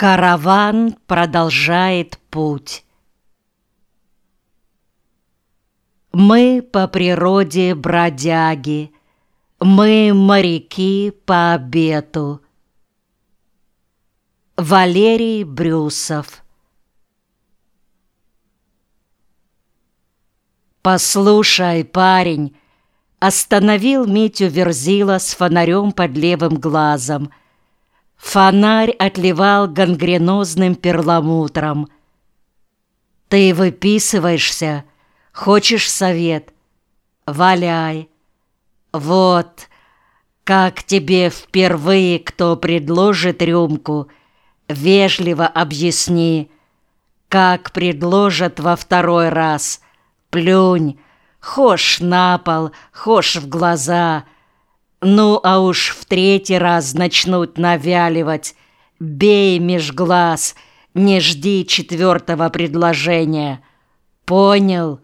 Караван продолжает путь. Мы по природе бродяги, Мы моряки по обету. Валерий Брюсов «Послушай, парень!» Остановил Митю Верзила с фонарем под левым глазом. Фонарь отливал гангренозным перламутром. «Ты выписываешься? Хочешь совет? Валяй! Вот, как тебе впервые кто предложит рюмку, вежливо объясни, как предложат во второй раз, плюнь, Хошь на пол, хошь в глаза. Ну, а уж в третий раз начнут навяливать. Бей меж глаз, не жди четвертого предложения. Понял?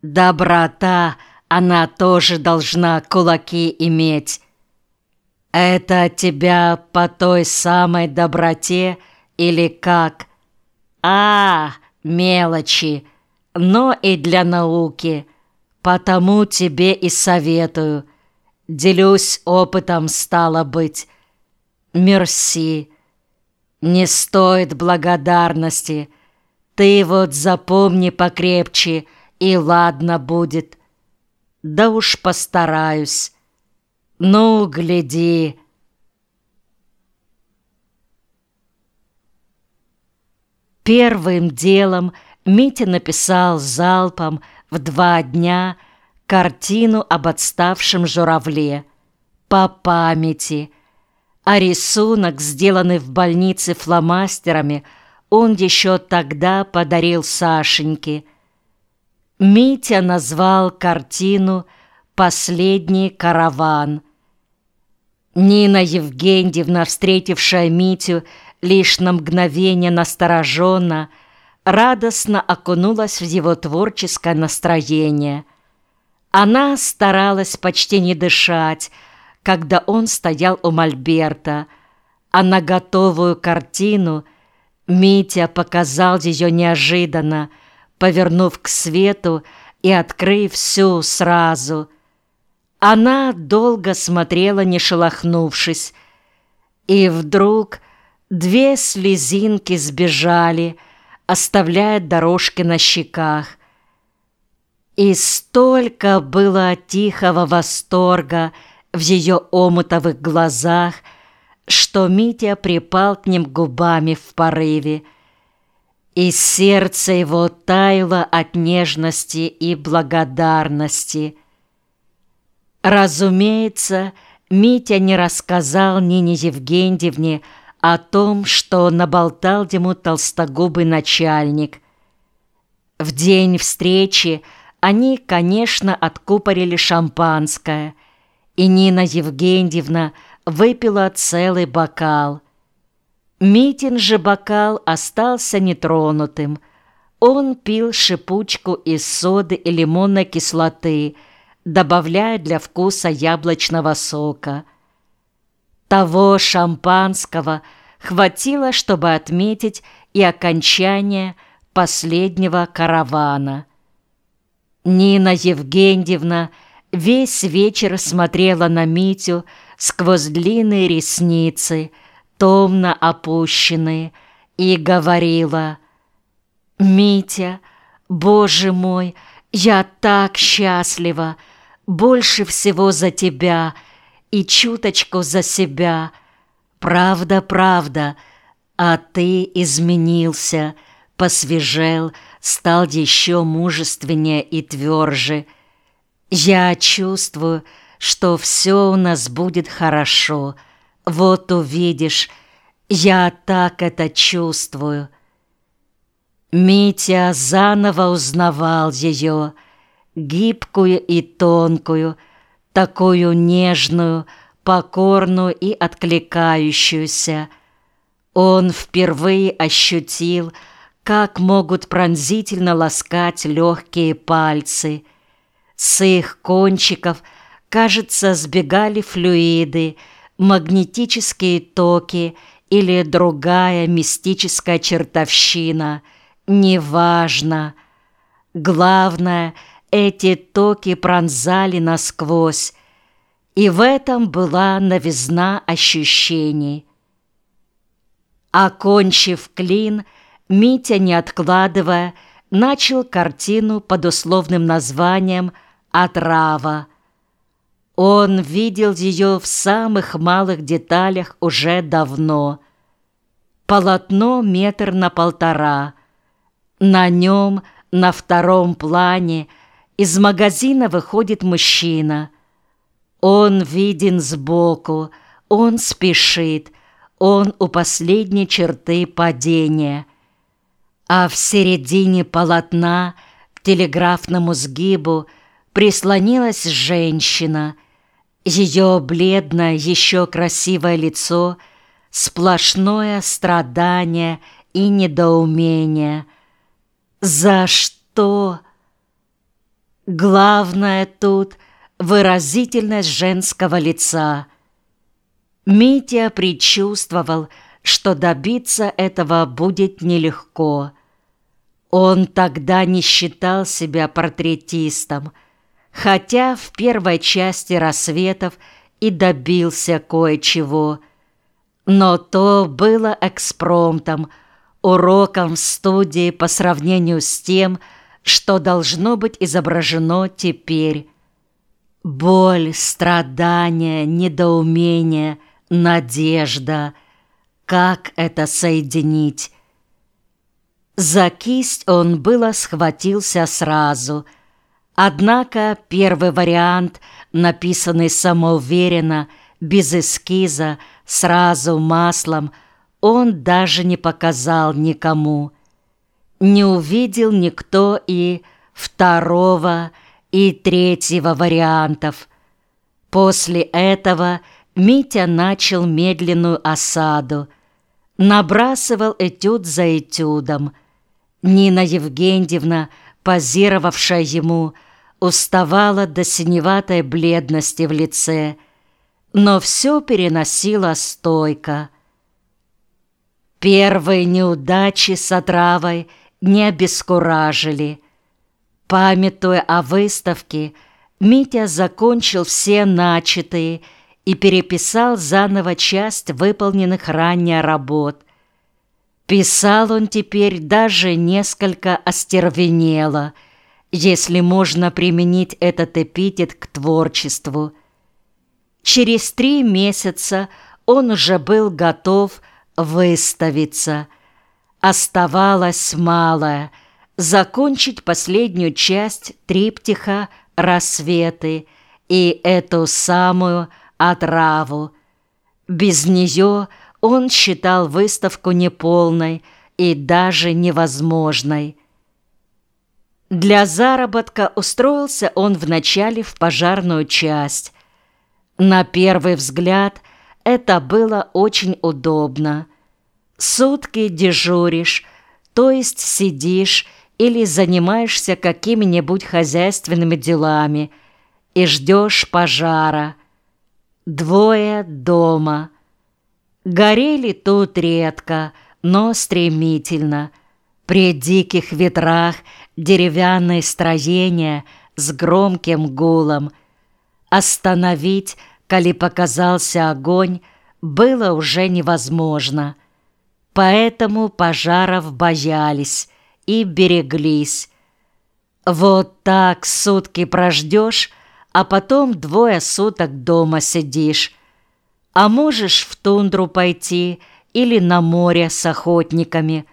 Доброта, она тоже должна кулаки иметь. Это тебя по той самой доброте или как? А, мелочи, но и для науки – Потому тебе и советую. Делюсь опытом, стало быть. Мерси. Не стоит благодарности. Ты вот запомни покрепче, и ладно будет. Да уж постараюсь. Ну, гляди. Первым делом Митя написал залпом в два дня картину об отставшем журавле по памяти, а рисунок, сделанный в больнице фломастерами, он еще тогда подарил Сашеньке. Митя назвал картину «Последний караван». Нина Евгеньевна, встретившая Митю лишь на мгновение настороженно, радостно окунулась в его творческое настроение. Она старалась почти не дышать, когда он стоял у Мольберта, а на готовую картину Митя показал ее неожиданно, повернув к свету и открыв всю сразу. Она долго смотрела, не шелохнувшись, и вдруг две слезинки сбежали — оставляя дорожки на щеках. И столько было тихого восторга в ее омутовых глазах, что Митя припал к ним губами в порыве, и сердце его таяло от нежности и благодарности. Разумеется, Митя не рассказал Нине Евгеньевне о том, что наболтал ему толстогубый начальник. В день встречи они, конечно, откупорили шампанское, и Нина Евгеньевна выпила целый бокал. Митин же бокал остался нетронутым. Он пил шипучку из соды и лимонной кислоты, добавляя для вкуса яблочного сока – того шампанского хватило, чтобы отметить и окончание последнего каравана. Нина Евгеньевна весь вечер смотрела на Митю сквозь длинные ресницы, томно опущенные, и говорила «Митя, Боже мой, я так счастлива, больше всего за тебя!» и чуточку за себя. Правда, правда, а ты изменился, посвежел, стал еще мужественнее и тверже. Я чувствую, что все у нас будет хорошо. Вот увидишь, я так это чувствую. Митя заново узнавал ее, гибкую и тонкую, такую нежную, покорную и откликающуюся. Он впервые ощутил, как могут пронзительно ласкать легкие пальцы. С их кончиков, кажется, сбегали флюиды, магнетические токи или другая мистическая чертовщина, неважно. Главное, эти токи пронзали насквозь, и в этом была новизна ощущений. Окончив клин, Митя, не откладывая, начал картину под условным названием «Отрава». Он видел ее в самых малых деталях уже давно. Полотно метр на полтора. На нем, на втором плане, из магазина выходит мужчина. Он виден сбоку, он спешит, он у последней черты падения. А в середине полотна к телеграфному сгибу прислонилась женщина. Ее бледное, еще красивое лицо, сплошное страдание и недоумение. За что? Главное тут выразительность женского лица. Митя предчувствовал, что добиться этого будет нелегко. Он тогда не считал себя портретистом, хотя в первой части «Рассветов» и добился кое-чего. Но то было экспромтом, уроком в студии по сравнению с тем, что должно быть изображено теперь. Боль, страдания, недоумение, надежда. Как это соединить? За кисть он было схватился сразу. Однако первый вариант, написанный самоуверенно, без эскиза, сразу маслом, он даже не показал никому. Не увидел никто и второго, и третьего вариантов. После этого Митя начал медленную осаду, набрасывал этюд за этюдом – Нина Евгеньевна, позировавшая ему, уставала до синеватой бледности в лице, но все переносила стойко. Первые неудачи с отравой не обескуражили. Памятуя о выставке, Митя закончил все начатые и переписал заново часть выполненных ранее работ – Писал он теперь даже несколько остервенело, если можно применить этот эпитет к творчеству. Через три месяца он уже был готов выставиться. Оставалось малое — закончить последнюю часть триптиха «Рассветы» и эту самую отраву. Без нее — он считал выставку неполной и даже невозможной. Для заработка устроился он вначале в пожарную часть. На первый взгляд это было очень удобно. Сутки дежуришь, то есть сидишь или занимаешься какими-нибудь хозяйственными делами и ждешь пожара. Двое дома – Горели тут редко, но стремительно. При диких ветрах деревянные строения с громким гулом. Остановить, коли показался огонь, было уже невозможно. Поэтому пожаров боялись и береглись. Вот так сутки прождешь, а потом двое суток дома сидишь, а можешь в тундру пойти или на море с охотниками.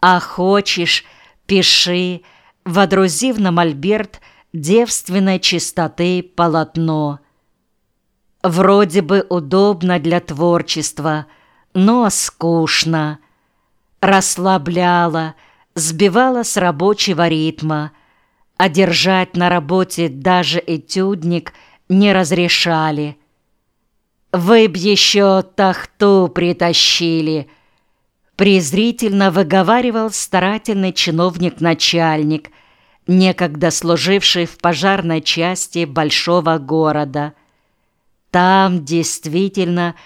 А хочешь, пиши, водрузив на мольберт девственной чистоты полотно. Вроде бы удобно для творчества, но скучно. Расслабляло, сбивало с рабочего ритма, а держать на работе даже этюдник не разрешали – «Вы б еще тахту притащили!» Презрительно выговаривал старательный чиновник-начальник, некогда служивший в пожарной части большого города. Там действительно